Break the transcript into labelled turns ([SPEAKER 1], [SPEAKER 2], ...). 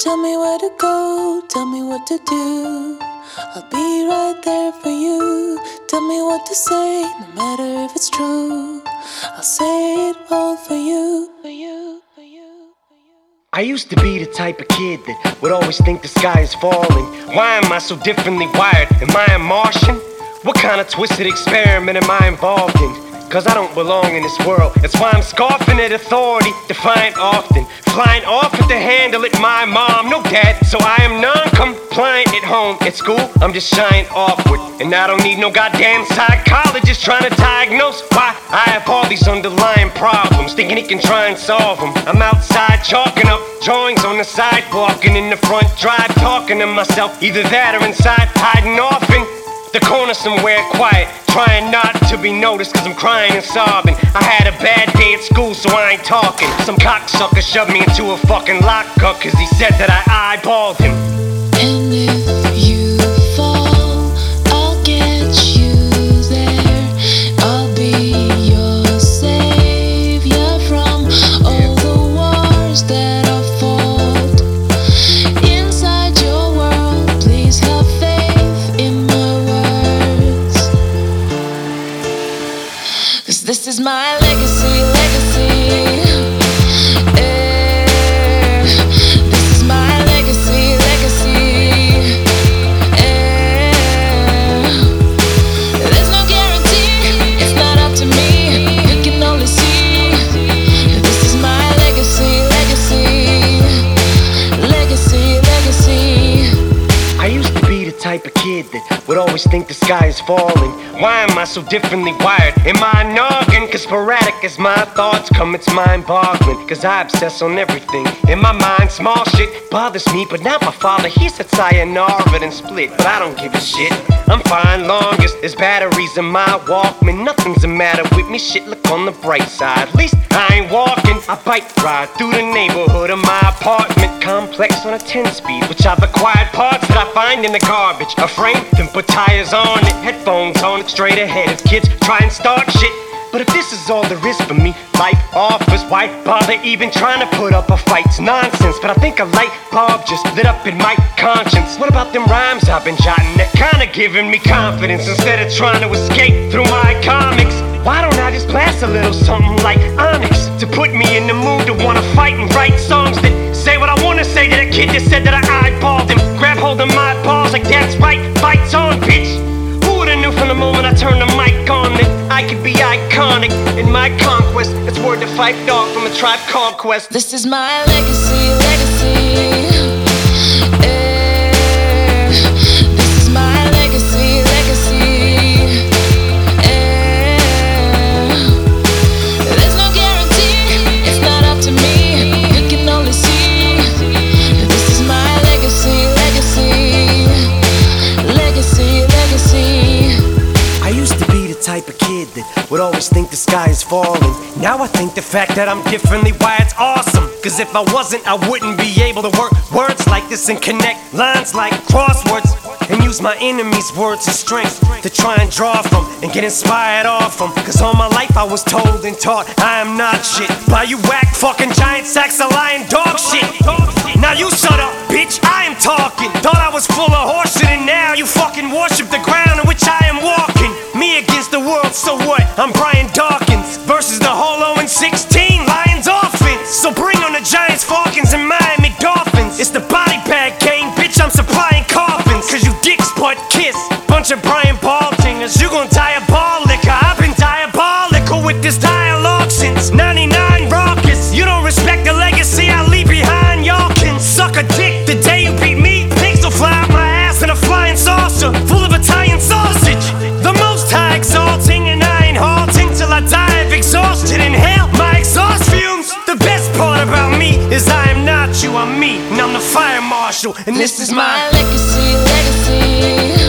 [SPEAKER 1] Tell me where to go, tell me what to do. I'll be right there for you. Tell me what to say, no matter if it's true. I'll say it all for you. For you, for you, for you.
[SPEAKER 2] I used to be the type of kid that would always think the sky is falling. Why am I so differently wired? Am I a Martian? What kind of twisted experiment am I involved in? Cause I don't belong in this world. That's why I'm scoffing at authority, defiant often. Flying off at the handle at my mom, no dad. So I am non compliant at home. At school, I'm just shying awkward. And I don't need no goddamn psychologist trying to diagnose why I have all these underlying problems. Thinking he can try and solve them. I'm outside chalking up drawings on the sidewalk and in the front drive, talking to myself. Either that or inside, hiding off in the corner somewhere quiet, trying not to be noticed cause I'm crying and sobbing. I had a bad school, so I ain't talking. Some cocksucker shoved me into a fucking lockup cause he said that I eyeballed him.
[SPEAKER 1] And if you Cause this is my legacy, legacy.
[SPEAKER 2] Would always think the sky is falling. Why am I so differently wired? Am I noggin? Cause sporadic as my thoughts come, it's mind boggling. Cause I obsess on everything. In my mind, small shit bothers me, but not my father. He said sayonara and split, but I don't give a shit. I'm fine longest. There's batteries in my Walkman. Nothing's the matter with me. Shit, look on the bright side. At least I ain't walking. I bike ride through the neighborhood of my apartment complex on a 10 speed, which I've acquired parts that I find in the garbage. A frame, then put tires on it, headphones on it, straight ahead kids try and start shit. But if this is all there is for me, life offers, why bother even trying to put up a fight? It's nonsense, but I think a light bulb just lit up in my conscience. What about them rhymes I've been jotting that kinda giving me confidence instead of trying to escape through my comics? Why don't I just blast a little something like Onyx to put me in the mood to wanna fight and write songs that say what I wanna say to that kid that said that I Phife Dawg from a tribe conquest.
[SPEAKER 1] This is my legacy, legacy.
[SPEAKER 2] Always think the sky is falling. Now I think the fact that I'm differently wired's awesome. Cause if I wasn't, I wouldn't be able to work words like this and connect lines like crosswords. And use my enemies' words as strength to try and draw from and get inspired off them. Cause all my life I was told and taught I am not shit. By you whack fucking giant sacks of lying I'm Brian Dawkins versus the Holo and 16 Lions offense. So bring on the Giants, Falcons, and Miami Dolphins. It's the body bag game, bitch, I'm supplying coffins. Cause you dicks butt kiss. Bunch of Brian Baltingers, you gon' diabolic. I've been diabolical with this dialogue since 99 you, I'm me, and I'm the fire marshal, and this,
[SPEAKER 1] this
[SPEAKER 2] is my
[SPEAKER 1] legacy, legacy.